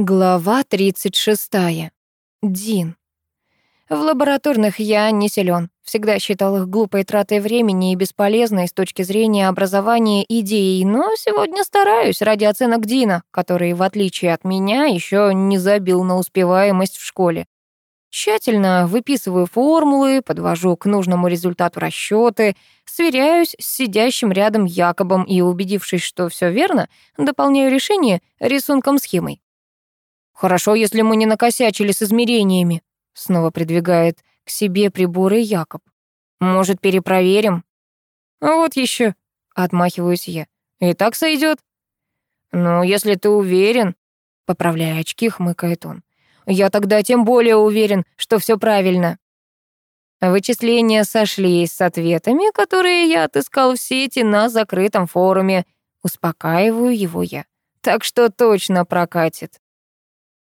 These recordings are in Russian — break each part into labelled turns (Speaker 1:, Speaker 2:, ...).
Speaker 1: Глава 36. Дин. В лабораторных я не силен. Всегда считал их глупой тратой времени и бесполезной с точки зрения образования идеей, но сегодня стараюсь ради оценок Дина, который, в отличие от меня, еще не забил на успеваемость в школе. Тщательно выписываю формулы, подвожу к нужному результату расчеты, сверяюсь с сидящим рядом Якобом и, убедившись, что все верно, дополняю решение рисунком-схемой. «Хорошо, если мы не накосячили с измерениями», — снова придвигает к себе приборы Якоб. «Может, перепроверим?» «Вот еще», — отмахиваюсь я. «И так сойдет. «Ну, если ты уверен», — поправляя очки, хмыкает он. «Я тогда тем более уверен, что все правильно». Вычисления сошлись с ответами, которые я отыскал в сети на закрытом форуме. Успокаиваю его я. Так что точно прокатит.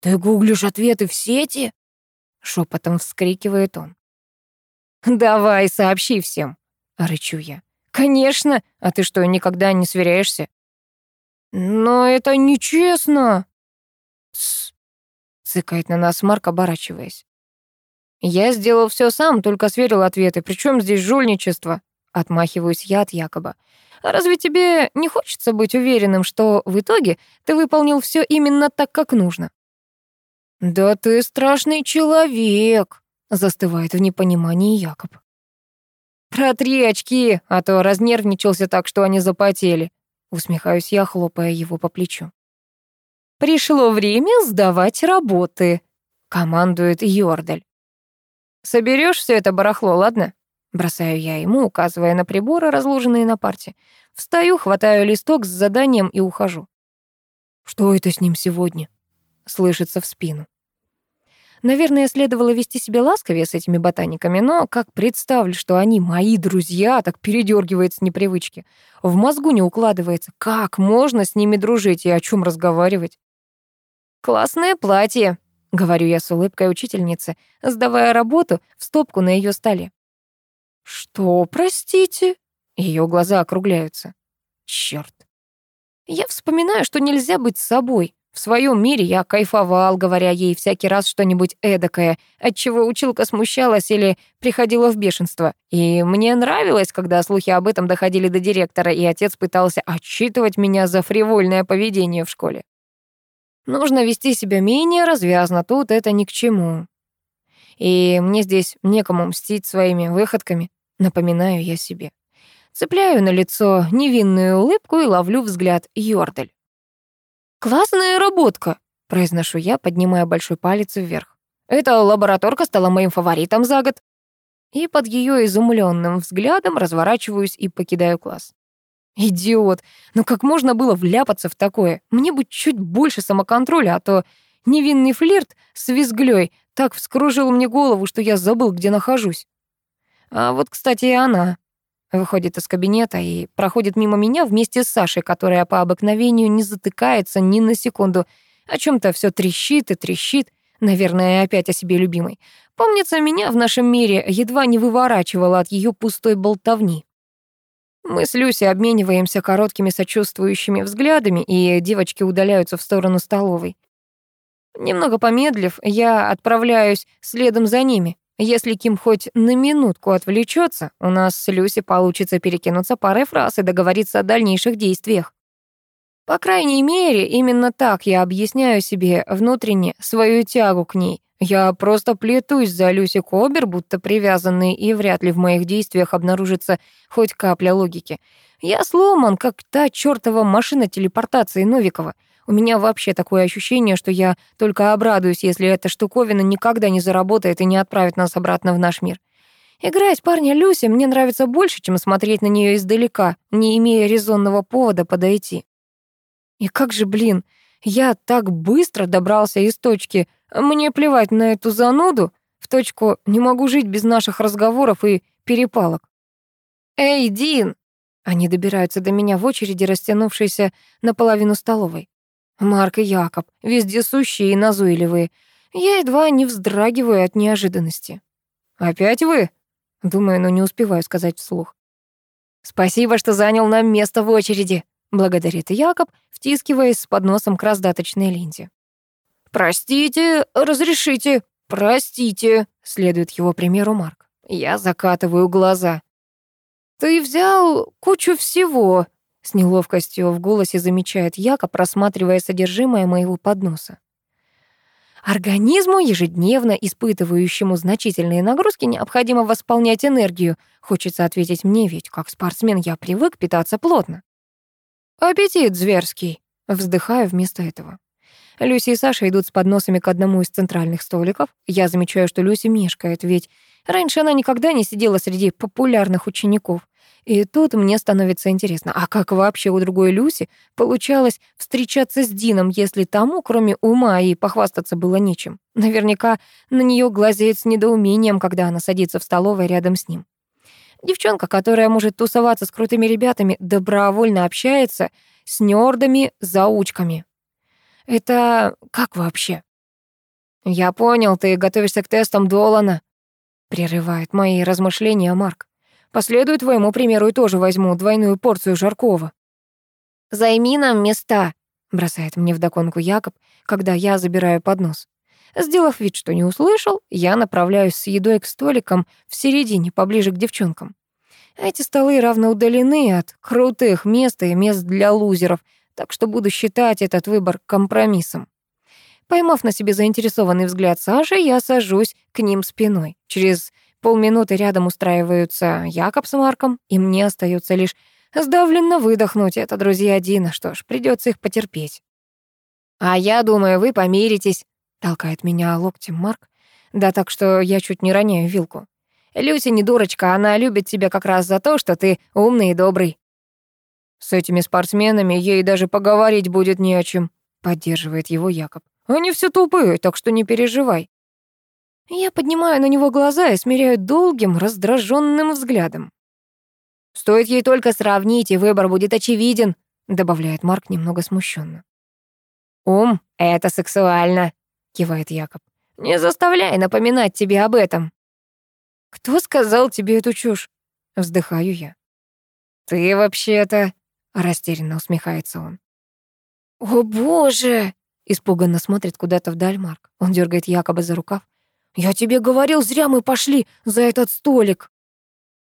Speaker 1: «Ты гуглишь ответы в сети?» — шепотом вскрикивает он. «Давай, сообщи всем», — рычу я. «Конечно! А ты что, никогда не сверяешься?» «Но это нечестно!» «Тссс!» — цыкает на нас Марк, оборачиваясь. «Я сделал все сам, только сверил ответы. Причем здесь жульничество?» Отмахиваюсь я от Якоба. «А разве тебе не хочется быть уверенным, что в итоге ты выполнил все именно так, как нужно?» «Да ты страшный человек», — застывает в непонимании Якоб. «Протри очки, а то разнервничался так, что они запотели», — усмехаюсь я, хлопая его по плечу. «Пришло время сдавать работы», — командует Йордаль. «Соберёшь всё это барахло, ладно?» Бросаю я ему, указывая на приборы, разложенные на парте. Встаю, хватаю листок с заданием и ухожу. «Что это с ним сегодня?» — слышится в спину. Наверное, следовало вести себя ласковее с этими ботаниками, но как представлю, что они мои друзья, так передергивает непривычки. В мозгу не укладывается, как можно с ними дружить и о чем разговаривать. «Классное платье», — говорю я с улыбкой учительницы, сдавая работу в стопку на ее столе. «Что, простите?» Ее глаза округляются. Черт. Я вспоминаю, что нельзя быть собой. В своем мире я кайфовал, говоря ей всякий раз что-нибудь эдакое, отчего училка смущалась или приходила в бешенство. И мне нравилось, когда слухи об этом доходили до директора, и отец пытался отчитывать меня за фривольное поведение в школе. Нужно вести себя менее развязно, тут это ни к чему. И мне здесь некому мстить своими выходками, напоминаю я себе. Цепляю на лицо невинную улыбку и ловлю взгляд Йордель. «Классная работка», — произношу я, поднимая большой палец вверх. «Эта лабораторка стала моим фаворитом за год». И под ее изумленным взглядом разворачиваюсь и покидаю класс. Идиот, ну как можно было вляпаться в такое? Мне бы чуть больше самоконтроля, а то невинный флирт с визглёй так вскружил мне голову, что я забыл, где нахожусь. А вот, кстати, и она. Выходит из кабинета и проходит мимо меня вместе с Сашей, которая по обыкновению не затыкается ни на секунду. О чем то все трещит и трещит. Наверное, опять о себе любимой. Помнится, меня в нашем мире едва не выворачивало от ее пустой болтовни. Мы с Люси обмениваемся короткими сочувствующими взглядами, и девочки удаляются в сторону столовой. Немного помедлив, я отправляюсь следом за ними. Если Ким хоть на минутку отвлечется, у нас с Люси получится перекинуться парой фраз и договориться о дальнейших действиях. По крайней мере, именно так я объясняю себе внутренне свою тягу к ней. Я просто плетусь за Люси Кобер, будто привязанный, и вряд ли в моих действиях обнаружится хоть капля логики. Я сломан, как та чёртова машина телепортации Новикова — у меня вообще такое ощущение, что я только обрадуюсь, если эта штуковина никогда не заработает и не отправит нас обратно в наш мир. Играть парня Люси мне нравится больше, чем смотреть на нее издалека, не имея резонного повода подойти. И как же, блин, я так быстро добрался из точки «мне плевать на эту зануду» в точку «не могу жить без наших разговоров и перепалок». «Эй, Дин!» Они добираются до меня в очереди, растянувшейся наполовину столовой. Марк и Якоб, вездесущие и назойливые. Я едва не вздрагиваю от неожиданности. «Опять вы?» Думаю, но не успеваю сказать вслух. «Спасибо, что занял нам место в очереди», — благодарит Якоб, втискиваясь с подносом к раздаточной ленте. «Простите, разрешите, простите», — следует его примеру Марк. Я закатываю глаза. «Ты взял кучу всего», — с неловкостью в голосе замечает Яка, просматривая содержимое моего подноса. Организму, ежедневно испытывающему значительные нагрузки, необходимо восполнять энергию. Хочется ответить мне, ведь как спортсмен я привык питаться плотно. Аппетит зверский. Вздыхаю вместо этого. Люси и Саша идут с подносами к одному из центральных столиков. Я замечаю, что Люси мешкает, ведь раньше она никогда не сидела среди популярных учеников. И тут мне становится интересно, а как вообще у другой Люси получалось встречаться с Дином, если тому, кроме ума, и похвастаться было нечем? Наверняка на нее глазеют с недоумением, когда она садится в столовой рядом с ним. Девчонка, которая может тусоваться с крутыми ребятами, добровольно общается с нёрдами-заучками. Это как вообще? «Я понял, ты готовишься к тестам Долана», — прерывает мои размышления Марк. Последую твоему примеру и тоже возьму двойную порцию жаркого». «Займи нам места», — бросает мне вдогонку Якоб, когда я забираю поднос. Сделав вид, что не услышал, я направляюсь с едой к столикам в середине, поближе к девчонкам. Эти столы равно удалены от крутых мест и мест для лузеров, так что буду считать этот выбор компромиссом. Поймав на себе заинтересованный взгляд Саши, я сажусь к ним спиной. Через Полминуты рядом устраиваются Якоб с Марком, и мне остается лишь сдавленно выдохнуть. Это друзья Дина, что ж, придется их потерпеть. «А я думаю, вы помиритесь», — толкает меня локтем Марк. Да так что я чуть не роняю вилку. «Люся не дурочка, она любит тебя как раз за то, что ты умный и добрый». «С этими спортсменами ей даже поговорить будет не о чем», — поддерживает его Якоб. «Они все тупые, так что не переживай». Я поднимаю на него глаза и смиряю долгим, раздраженным взглядом. «Стоит ей только сравнить, и выбор будет очевиден», добавляет Марк немного смущенно. «Ум — это сексуально», — кивает Якоб. «Не заставляй напоминать тебе об этом». «Кто сказал тебе эту чушь?» — вздыхаю я. «Ты вообще-то...» — растерянно усмехается он. «О, боже!» — испуганно смотрит куда-то вдаль Марк. Он дергает Якоба за рукав. «Я тебе говорил, зря мы пошли за этот столик».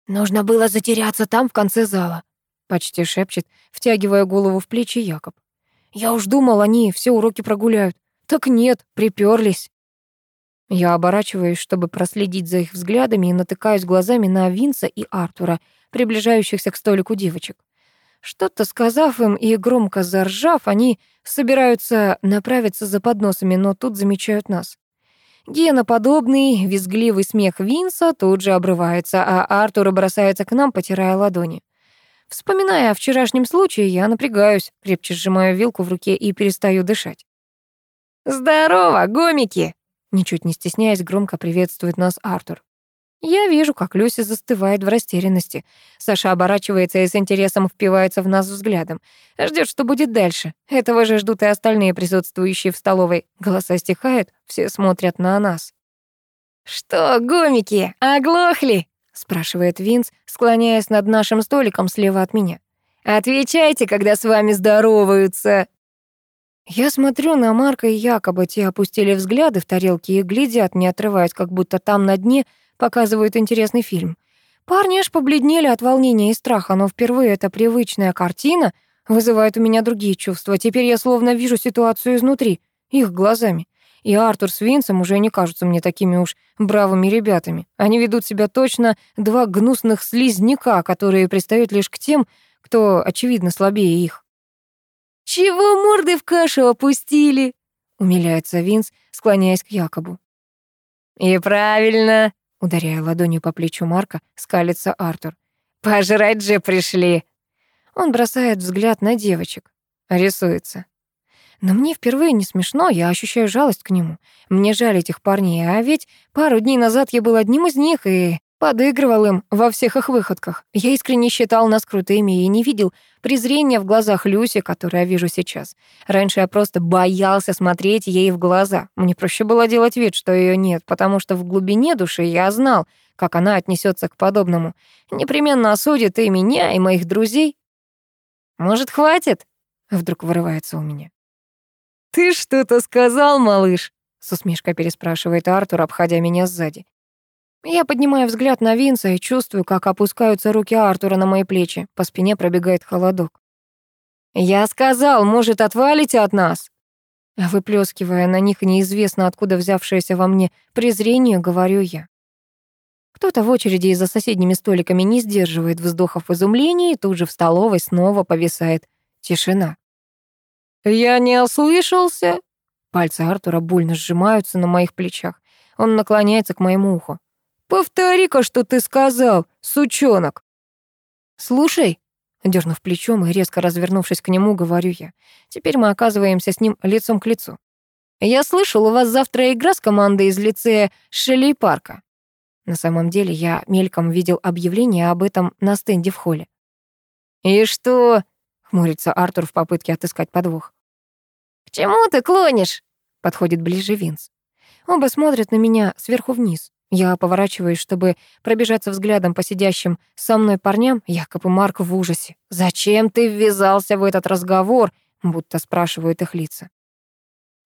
Speaker 1: «Нужно было затеряться там, в конце зала», — почти шепчет, втягивая голову в плечи Якоб. «Я уж думал, они все уроки прогуляют. Так нет, приперлись». Я оборачиваюсь, чтобы проследить за их взглядами, и натыкаюсь глазами на Винса и Артура, приближающихся к столику девочек. Что-то сказав им и громко заржав, они собираются направиться за подносами, но тут замечают нас. Геноподобный, визгливый смех Винса тут же обрывается, а Артур бросается к нам, потирая ладони. Вспоминая о вчерашнем случае, я напрягаюсь, крепче сжимаю вилку в руке и перестаю дышать. «Здорово, гомики!» Ничуть не стесняясь, громко приветствует нас Артур. Я вижу, как Люси застывает в растерянности. Саша оборачивается и с интересом впивается в нас взглядом. Ждет, что будет дальше. Этого же ждут и остальные присутствующие в столовой. Голоса стихают, все смотрят на нас. «Что, гомики, оглохли?» — спрашивает Винс, склоняясь над нашим столиком слева от меня. «Отвечайте, когда с вами здороваются!» Я смотрю на Марка и якобы те опустили взгляды в тарелки и глядят, не отрываясь, как будто там на дне — показывают интересный фильм. Парни аж побледнели от волнения и страха, но впервые эта привычная картина вызывает у меня другие чувства. Теперь я словно вижу ситуацию изнутри, их глазами. И Артур с Винсом уже не кажутся мне такими уж бравыми ребятами. Они ведут себя точно два гнусных слизняка, которые пристают лишь к тем, кто, очевидно, слабее их. «Чего морды в кашу опустили?» — умиляется Винс, склоняясь к Якобу. «И правильно», Ударяя ладонью по плечу Марка, скалится Артур. «Пожрать же пришли!» Он бросает взгляд на девочек. Рисуется. Но мне впервые не смешно, я ощущаю жалость к нему. Мне жаль этих парней, а ведь пару дней назад я был одним из них, и Подыгрывал им во всех их выходках. Я искренне считал нас крутыми и не видел презрения в глазах Люси, которое вижу сейчас. Раньше я просто боялся смотреть ей в глаза. Мне проще было делать вид, что ее нет, потому что в глубине души я знал, как она отнесется к подобному. Непременно осудит и меня, и моих друзей. «Может, хватит?» — вдруг вырывается у меня. «Ты что-то сказал, малыш?» — с усмешкой переспрашивает Артур, обходя меня сзади. Я поднимаю взгляд на Винса и чувствую, как опускаются руки Артура на мои плечи. По спине пробегает холодок. «Я сказал, может, отвалите от нас?» Выплескивая на них неизвестно откуда взявшееся во мне презрение, говорю я. Кто-то в очереди и за соседними столиками не сдерживает вздохов изумления, и тут же в столовой снова повисает тишина. «Я не ослышался?» Пальцы Артура больно сжимаются на моих плечах. Он наклоняется к моему уху. «Повтори-ка, что ты сказал, сучонок!» «Слушай», дернув плечом и резко развернувшись к нему, говорю я. Теперь мы оказываемся с ним лицом к лицу. «Я слышал, у вас завтра игра с командой из лицея Шелли Парка». На самом деле я мельком видел объявление об этом на стенде в холле. «И что?» — хмурится Артур в попытке отыскать подвох. «К чему ты клонишь?» — подходит ближе Винс. Оба смотрят на меня сверху вниз. Я поворачиваюсь, чтобы пробежаться взглядом по сидящим со мной парням. Якоб и Марк в ужасе. «Зачем ты ввязался в этот разговор?» будто спрашивают их лица.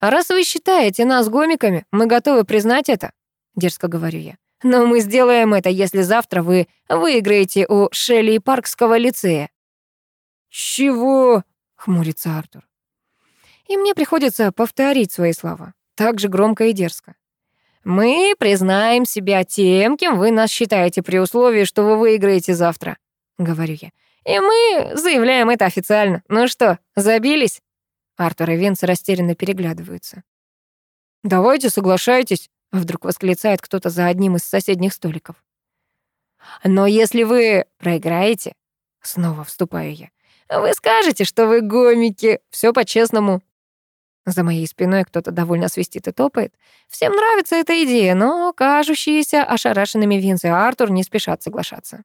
Speaker 1: «А раз вы считаете нас гомиками, мы готовы признать это», дерзко говорю я. «Но мы сделаем это, если завтра вы выиграете у Шелли Паркского лицея». «Чего?» — хмурится Артур. И мне приходится повторить свои слова, так же громко и дерзко. Мы признаем себя тем, кем вы нас считаете при условии, что вы выиграете завтра, говорю я. И мы заявляем это официально. Ну что, забились? Артур и Винс растерянно переглядываются. «Давайте, соглашайтесь», — вдруг восклицает кто-то за одним из соседних столиков. «Но если вы проиграете», — снова вступаю я, «вы скажете, что вы гомики, все по-честному». За моей спиной кто-то довольно свистит и топает. Всем нравится эта идея, но кажущиеся ошарашенными Винс и Артур не спешат соглашаться.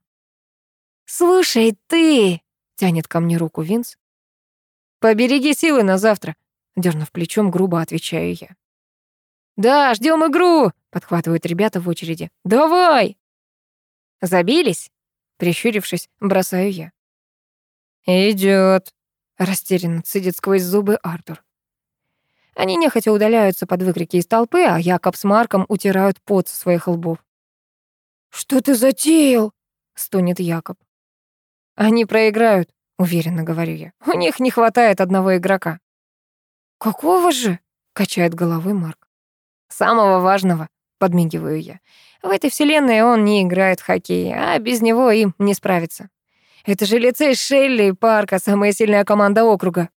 Speaker 1: «Слушай, ты!» — тянет ко мне руку Винс. «Побереги силы на завтра», — дернув плечом, грубо отвечаю я. «Да, ждем игру!» — подхватывают ребята в очереди. «Давай!» «Забились?» — прищурившись, бросаю я. «Идёт», — растерянно цедит сквозь зубы Артур. Они нехотя удаляются под выкрики из толпы, а Якоб с Марком утирают пот со своих лбов. «Что ты затеял?» — стонет Якоб. «Они проиграют», — уверенно говорю я. «У них не хватает одного игрока». «Какого же?» — качает головой Марк. «Самого важного», — подмигиваю я. «В этой вселенной он не играет в хоккей, а без него им не справиться. Это же лицей Шелли и Парка, самая сильная команда округа.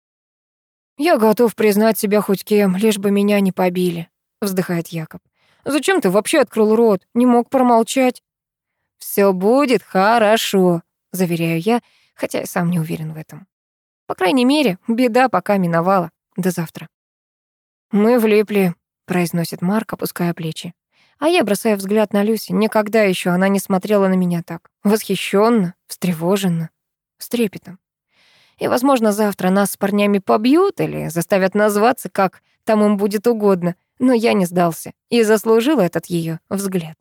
Speaker 1: «Я готов признать себя хоть кем, лишь бы меня не побили», — вздыхает Якоб. «Зачем ты вообще открыл рот? Не мог промолчать?» «Всё будет хорошо», — заверяю я, хотя и сам не уверен в этом. По крайней мере, беда пока миновала. До завтра. «Мы влипли», — произносит Марк, опуская плечи. А я бросаю взгляд на Люси. Никогда еще она не смотрела на меня так. Восхищенно, встревоженно, с трепетом. И, возможно, завтра нас с парнями побьют или заставят назваться, как там им будет угодно. Но я не сдался и заслужил этот ее взгляд.